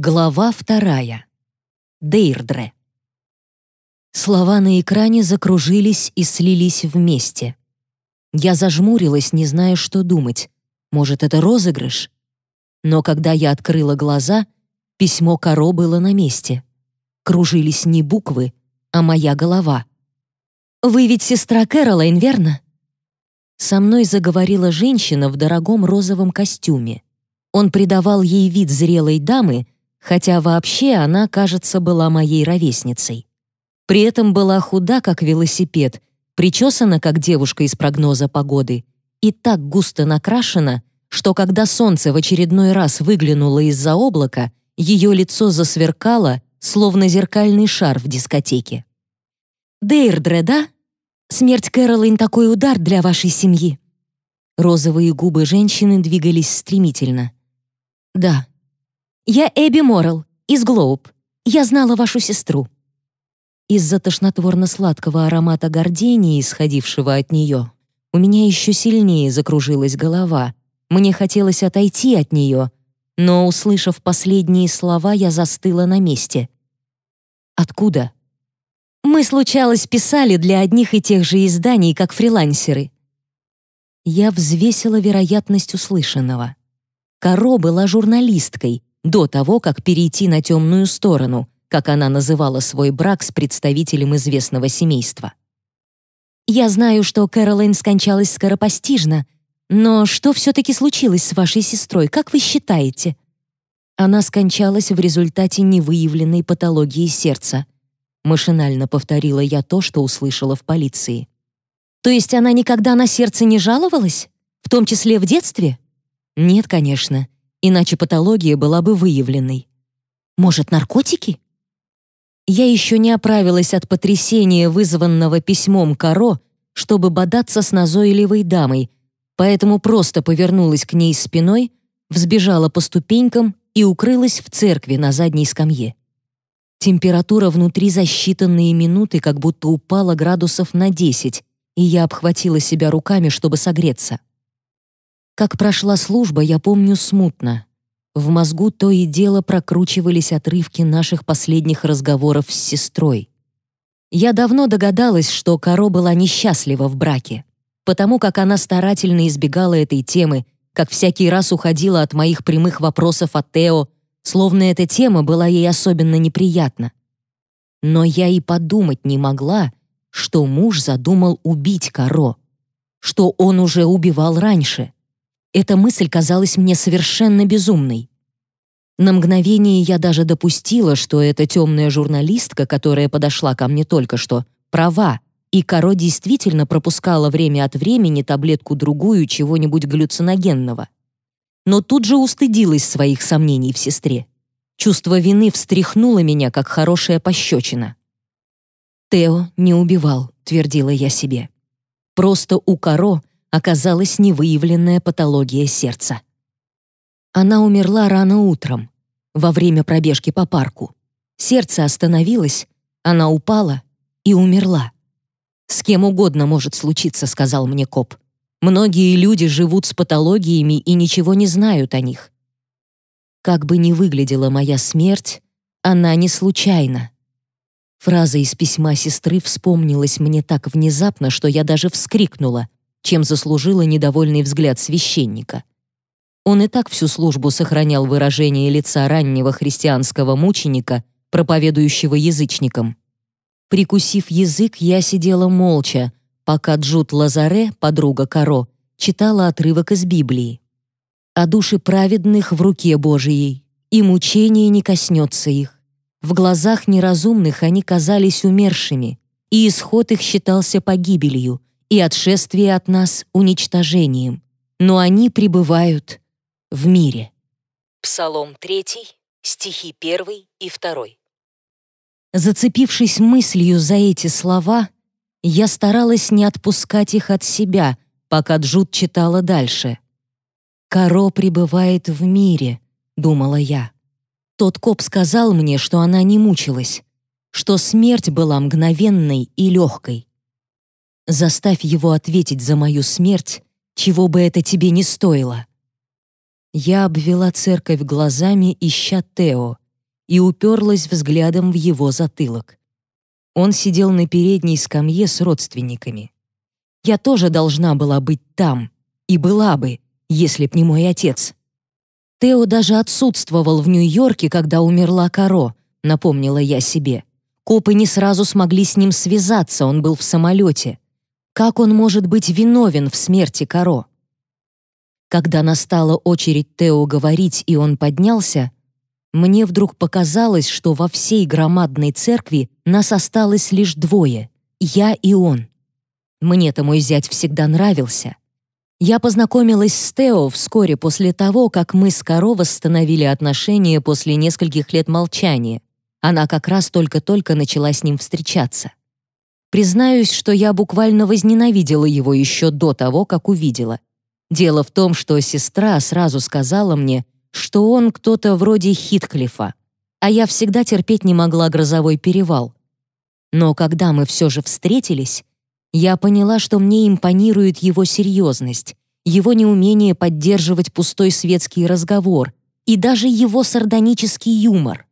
Глава вторая. Дейрдре. Слова на экране закружились и слились вместе. Я зажмурилась, не зная, что думать. Может, это розыгрыш? Но когда я открыла глаза, письмо Каро было на месте. Кружились не буквы, а моя голова. «Вы ведь сестра Кэролайн, верно?» Со мной заговорила женщина в дорогом розовом костюме. Он придавал ей вид зрелой дамы, хотя вообще она, кажется, была моей ровесницей. При этом была худа, как велосипед, причесана, как девушка из прогноза погоды, и так густо накрашена, что когда солнце в очередной раз выглянуло из-за облака, ее лицо засверкало, словно зеркальный шар в дискотеке. «Дейрдре, да? Смерть Кэролайн — такой удар для вашей семьи». Розовые губы женщины двигались стремительно. «Да», «Я Эбби Моррелл, из Глоуб. Я знала вашу сестру». Из-за тошнотворно-сладкого аромата гордения, исходившего от нее, у меня еще сильнее закружилась голова. Мне хотелось отойти от нее, но, услышав последние слова, я застыла на месте. «Откуда?» «Мы, случалось, писали для одних и тех же изданий, как фрилансеры». Я взвесила вероятность услышанного. Каро была журналисткой, до того, как перейти на темную сторону, как она называла свой брак с представителем известного семейства. «Я знаю, что Кэролайн скончалась скоропостижно, но что все-таки случилось с вашей сестрой, как вы считаете?» Она скончалась в результате невыявленной патологии сердца. Машинально повторила я то, что услышала в полиции. «То есть она никогда на сердце не жаловалась? В том числе в детстве?» «Нет, конечно иначе патология была бы выявленной. Может, наркотики? Я еще не оправилась от потрясения, вызванного письмом Каро, чтобы бодаться с назойливой дамой, поэтому просто повернулась к ней спиной, взбежала по ступенькам и укрылась в церкви на задней скамье. Температура внутри за считанные минуты как будто упала градусов на 10, и я обхватила себя руками, чтобы согреться. Как прошла служба, я помню смутно. В мозгу то и дело прокручивались отрывки наших последних разговоров с сестрой. Я давно догадалась, что Каро была несчастлива в браке, потому как она старательно избегала этой темы, как всякий раз уходила от моих прямых вопросов о Тео, словно эта тема была ей особенно неприятна. Но я и подумать не могла, что муж задумал убить Каро, что он уже убивал раньше — эта мысль казалась мне совершенно безумной. На мгновение я даже допустила, что эта темная журналистка, которая подошла ко мне только что, права, и Каро действительно пропускала время от времени таблетку-другую чего-нибудь галлюциногенного. Но тут же устыдилась своих сомнений в сестре. Чувство вины встряхнуло меня, как хорошая пощечина. «Тео не убивал», — твердила я себе. «Просто у Каро оказалась невыявленная патология сердца. Она умерла рано утром, во время пробежки по парку. Сердце остановилось, она упала и умерла. «С кем угодно может случиться», — сказал мне коп. «Многие люди живут с патологиями и ничего не знают о них». Как бы ни выглядела моя смерть, она не случайна. Фраза из письма сестры вспомнилась мне так внезапно, что я даже вскрикнула чем заслужила недовольный взгляд священника. Он и так всю службу сохранял выражение лица раннего христианского мученика, проповедующего язычникам. Прикусив язык, я сидела молча, пока Джуд Лазаре, подруга Каро, читала отрывок из Библии. «О душе праведных в руке Божией, и мучение не коснется их. В глазах неразумных они казались умершими, и исход их считался погибелью, и отшествие от нас уничтожением, но они пребывают в мире. Псалом 3, стихи 1 и 2. Зацепившись мыслью за эти слова, я старалась не отпускать их от себя, пока Джуд читала дальше. «Каро пребывает в мире», — думала я. Тот коп сказал мне, что она не мучилась, что смерть была мгновенной и легкой. Заставь его ответить за мою смерть, чего бы это тебе не стоило. Я обвела церковь глазами, ища Тео, и уперлась взглядом в его затылок. Он сидел на передней скамье с родственниками. Я тоже должна была быть там, и была бы, если б не мой отец. Тео даже отсутствовал в Нью-Йорке, когда умерла Каро, напомнила я себе. Копы не сразу смогли с ним связаться, он был в самолете. Как он может быть виновен в смерти Каро? Когда настала очередь Тео говорить, и он поднялся, мне вдруг показалось, что во всей громадной церкви нас осталось лишь двое — я и он. Мне-то мой зять всегда нравился. Я познакомилась с Тео вскоре после того, как мы с Каро восстановили отношения после нескольких лет молчания. Она как раз только-только начала с ним встречаться. Признаюсь, что я буквально возненавидела его еще до того, как увидела. Дело в том, что сестра сразу сказала мне, что он кто-то вроде Хитклифа, а я всегда терпеть не могла грозовой перевал. Но когда мы все же встретились, я поняла, что мне импонирует его серьезность, его неумение поддерживать пустой светский разговор и даже его сардонический юмор.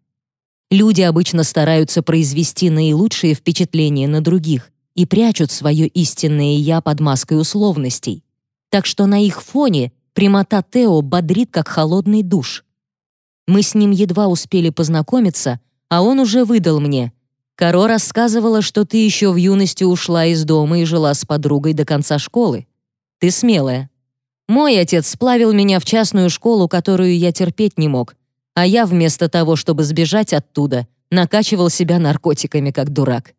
Люди обычно стараются произвести наилучшее впечатление на других и прячут свое истинное «я» под маской условностей так что на их фоне прямота Тео бодрит, как холодный душ. Мы с ним едва успели познакомиться, а он уже выдал мне. «Каро рассказывала, что ты еще в юности ушла из дома и жила с подругой до конца школы. Ты смелая. Мой отец сплавил меня в частную школу, которую я терпеть не мог, а я вместо того, чтобы сбежать оттуда, накачивал себя наркотиками, как дурак».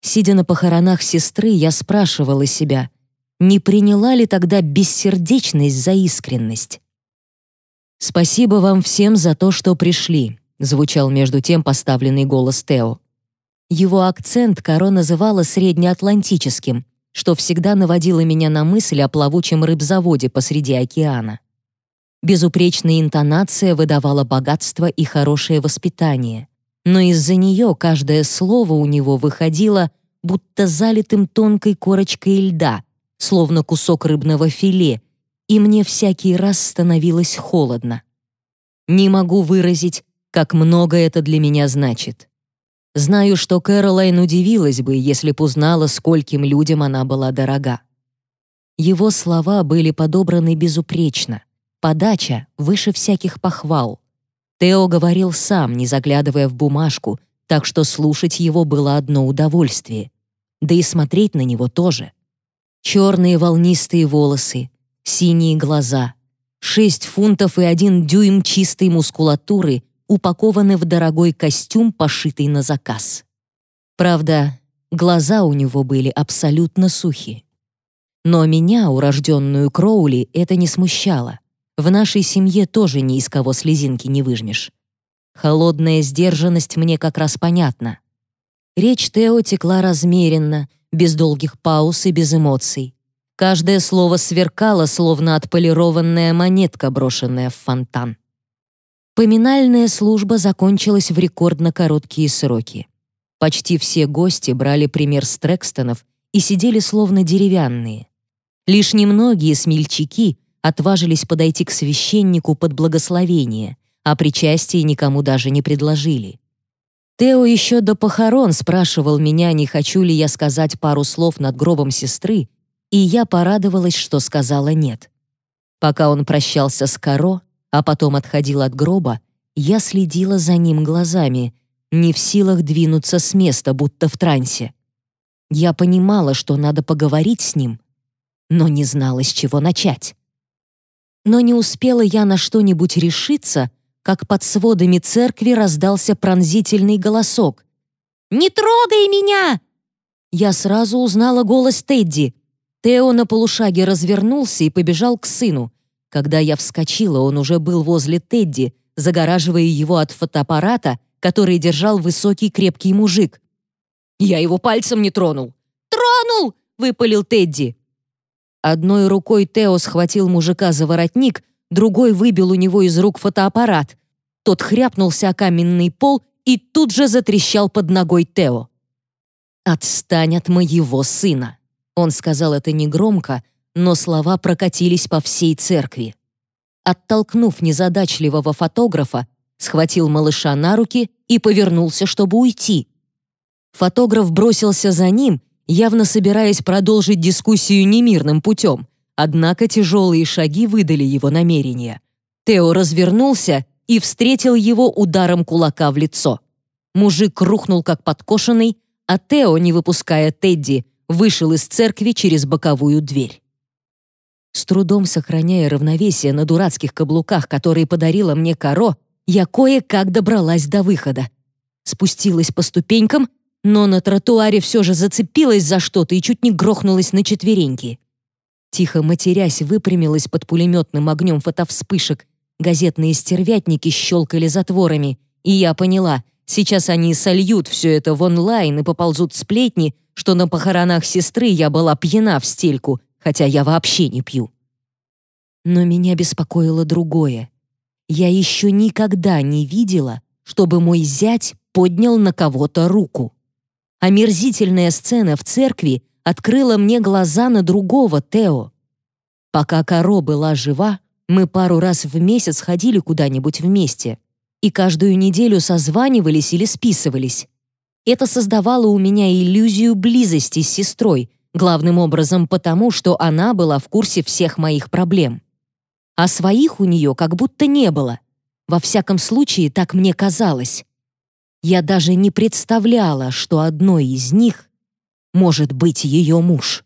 Сидя на похоронах сестры, я спрашивала себя, не приняла ли тогда бессердечность за искренность? «Спасибо вам всем за то, что пришли», звучал между тем поставленный голос Тео. Его акцент Каро называла среднеатлантическим, что всегда наводило меня на мысль о плавучем рыбзаводе посреди океана. Безупречная интонация выдавала богатство и хорошее воспитание, но из-за нее каждое слово у него выходило будто залитым тонкой корочкой льда, словно кусок рыбного филе, и мне всякий раз становилось холодно. Не могу выразить, как много это для меня значит. Знаю, что Кэролайн удивилась бы, если б узнала, скольким людям она была дорога. Его слова были подобраны безупречно, подача выше всяких похвал. Тео говорил сам, не заглядывая в бумажку, так что слушать его было одно удовольствие. Да и смотреть на него тоже. Черные волнистые волосы, синие глаза, шесть фунтов и один дюйм чистой мускулатуры упакованы в дорогой костюм, пошитый на заказ. Правда, глаза у него были абсолютно сухи. Но меня, урожденную Кроули, это не смущало. В нашей семье тоже ни из кого слезинки не выжмешь. Холодная сдержанность мне как раз понятна. Речь Тео текла размеренно, без долгих пауз и без эмоций. Каждое слово сверкало, словно отполированная монетка, брошенная в фонтан. Поминальная служба закончилась в рекордно короткие сроки. Почти все гости брали пример с Трекстонов и сидели словно деревянные. Лишь немногие смельчаки отважились подойти к священнику под благословение, а причастие никому даже не предложили. Тео еще до похорон спрашивал меня, не хочу ли я сказать пару слов над гробом сестры, и я порадовалась, что сказала нет. Пока он прощался с Каро, а потом отходил от гроба, я следила за ним глазами, не в силах двинуться с места, будто в трансе. Я понимала, что надо поговорить с ним, но не знала, с чего начать. Но не успела я на что-нибудь решиться, как под сводами церкви раздался пронзительный голосок. «Не трогай меня!» Я сразу узнала голос Тедди. Тео на полушаге развернулся и побежал к сыну. Когда я вскочила, он уже был возле Тедди, загораживая его от фотоаппарата, который держал высокий крепкий мужик. «Я его пальцем не тронул!» «Тронул!» — выпалил Тедди. Одной рукой Тео схватил мужика за воротник, другой выбил у него из рук фотоаппарат. Тот хряпнулся о каменный пол и тут же затрещал под ногой Тео. «Отстань от моего сына!» Он сказал это негромко, но слова прокатились по всей церкви. Оттолкнув незадачливого фотографа, схватил малыша на руки и повернулся, чтобы уйти. Фотограф бросился за ним, явно собираясь продолжить дискуссию немирным путем, однако тяжелые шаги выдали его намерения. Тео развернулся и встретил его ударом кулака в лицо. Мужик рухнул как подкошенный, а Тео, не выпуская Тедди, вышел из церкви через боковую дверь. С трудом сохраняя равновесие на дурацких каблуках, которые подарила мне Каро, я кое-как добралась до выхода. Спустилась по ступенькам, но на тротуаре все же зацепилась за что-то и чуть не грохнулась на четвереньки. Тихо матерясь, выпрямилась под пулеметным огнем фотовспышек. Газетные стервятники щелкали затворами, и я поняла, сейчас они сольют все это в онлайн и поползут сплетни, что на похоронах сестры я была пьяна в стельку, хотя я вообще не пью. Но меня беспокоило другое. Я еще никогда не видела, чтобы мой зять поднял на кого-то руку. Омерзительная сцена в церкви открыла мне глаза на другого Тео. Пока Каро была жива, мы пару раз в месяц ходили куда-нибудь вместе и каждую неделю созванивались или списывались. Это создавало у меня иллюзию близости с сестрой, главным образом потому, что она была в курсе всех моих проблем. А своих у нее как будто не было. Во всяком случае, так мне казалось. Я даже не представляла, что одной из них может быть ее муж.